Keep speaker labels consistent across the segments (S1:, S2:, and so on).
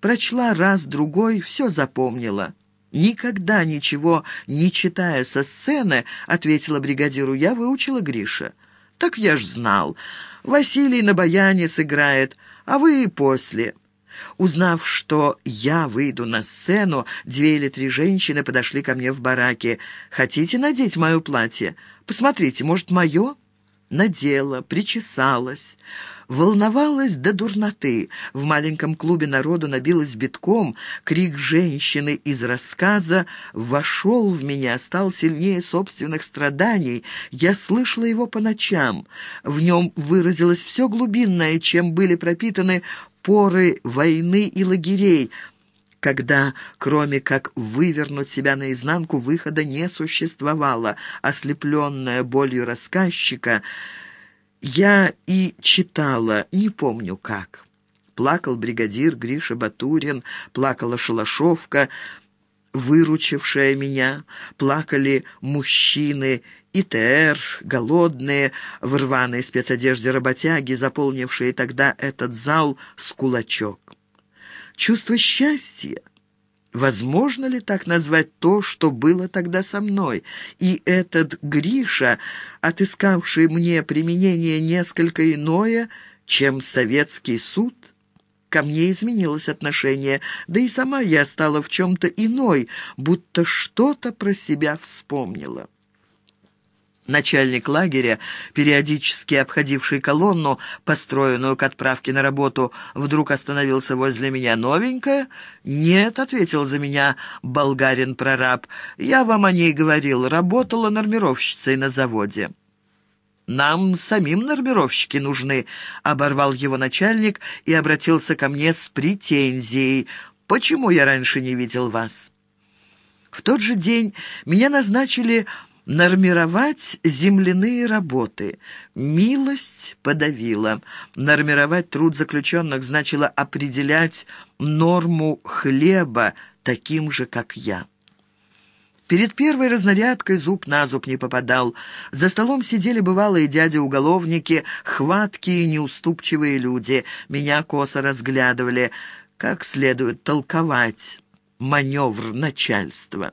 S1: Прочла раз-другой, все запомнила. «Никогда ничего не читая со сцены», — ответила бригадиру, — «я выучила Гриша». «Так я ж знал. Василий на баяне сыграет, а вы и после». Узнав, что я выйду на сцену, две или три женщины подошли ко мне в бараке. «Хотите надеть мое платье? Посмотрите, может, мое?» Надела, причесалась, волновалась до дурноты. В маленьком клубе народу набилась битком. Крик женщины из рассказа вошел в меня, стал сильнее собственных страданий. Я слышала его по ночам. В нем выразилось все глубинное, чем были пропитаны поры войны и лагерей, когда, кроме как вывернуть себя наизнанку, выхода не существовало. Ослепленная болью рассказчика, я и читала, не помню как. Плакал бригадир Гриша Батурин, плакала Шалашовка, выручившая меня, плакали мужчины, ИТР, голодные, в рваной спецодежде работяги, заполнившие тогда этот зал с кулачок. Чувство счастья. Возможно ли так назвать то, что было тогда со мной? И этот Гриша, отыскавший мне применение несколько иное, чем советский суд? Ко мне изменилось отношение, да и сама я стала в чем-то иной, будто что-то про себя вспомнила. Начальник лагеря, периодически обходивший колонну, построенную к отправке на работу, вдруг остановился возле меня. «Новенькая?» «Нет», — ответил за меня болгарин-прораб. «Я вам о ней говорил. Работала нормировщицей на заводе». «Нам самим нормировщики нужны», — оборвал его начальник и обратился ко мне с претензией. «Почему я раньше не видел вас?» В тот же день меня назначили Нормировать земляные работы. Милость подавила. Нормировать труд заключенных значило определять норму хлеба таким же, как я. Перед первой разнарядкой зуб на зуб не попадал. За столом сидели бывалые дяди-уголовники, хваткие, неуступчивые люди. Меня косо разглядывали. Как следует толковать маневр начальства.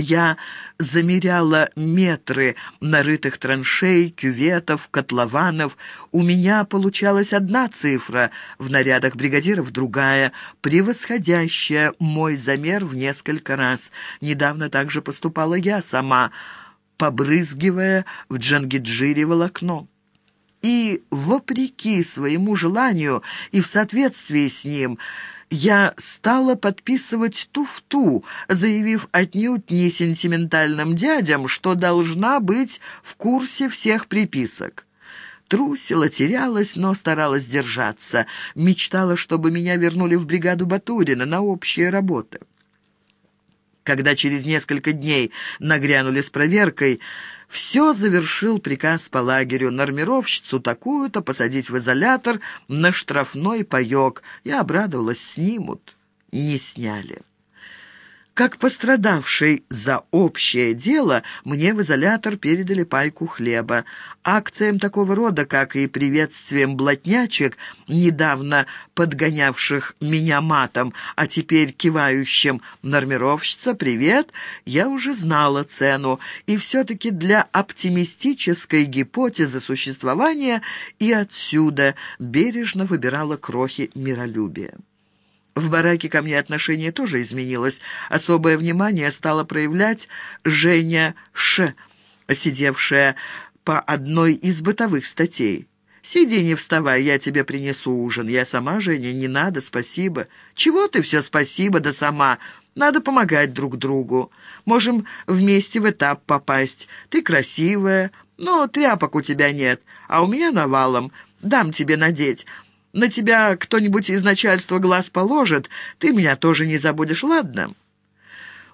S1: Я замеряла метры нарытых траншей, кюветов, котлованов. У меня получалась одна цифра, в нарядах бригадиров другая, превосходящая мой замер в несколько раз. Недавно также поступала я сама, побрызгивая в Джангиджире волокно и, вопреки своему желанию и в соответствии с ним, я стала подписывать туфту, заявив отнюдь не сентиментальным дядям, что должна быть в курсе всех приписок. Трусила, терялась, но старалась держаться. Мечтала, чтобы меня вернули в бригаду Батурина на общие работы. Когда через несколько дней нагрянули с проверкой, все завершил приказ по лагерю. Нормировщицу такую-то посадить в изолятор на штрафной паёк. Я обрадовалась, снимут. Не сняли. Как пострадавший за общее дело, мне в изолятор передали пайку хлеба. Акциям такого рода, как и приветствием блатнячек, недавно подгонявших меня матом, а теперь кивающим «Нормировщица, привет!», я уже знала цену, и все-таки для оптимистической гипотезы существования и отсюда бережно выбирала крохи миролюбия. В бараке ко мне отношение тоже изменилось. Особое внимание стала проявлять Женя Ш., сидевшая по одной из бытовых статей. «Сиди, не вставай, я тебе принесу ужин. Я сама, Женя, не надо, спасибо». «Чего ты все спасибо, да сама?» Надо помогать друг другу. Можем вместе в этап попасть. Ты красивая, но тряпок у тебя нет, а у меня навалом. Дам тебе надеть. На тебя кто-нибудь из начальства глаз положит, ты меня тоже не забудешь, ладно?»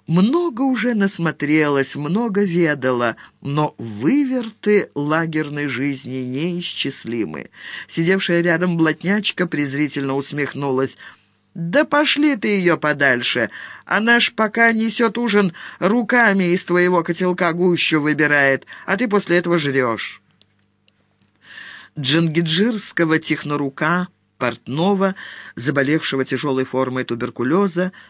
S1: Много уже насмотрелась, много ведала, но выверты лагерной жизни неисчислимы. Сидевшая рядом блатнячка презрительно усмехнулась. «Да пошли ты ее подальше! Она ж пока несет ужин, руками из твоего котелка гущу выбирает, а ты после этого жрешь». Джангиджирского технорука портного, заболевшего тяжелой формой туберкулеза,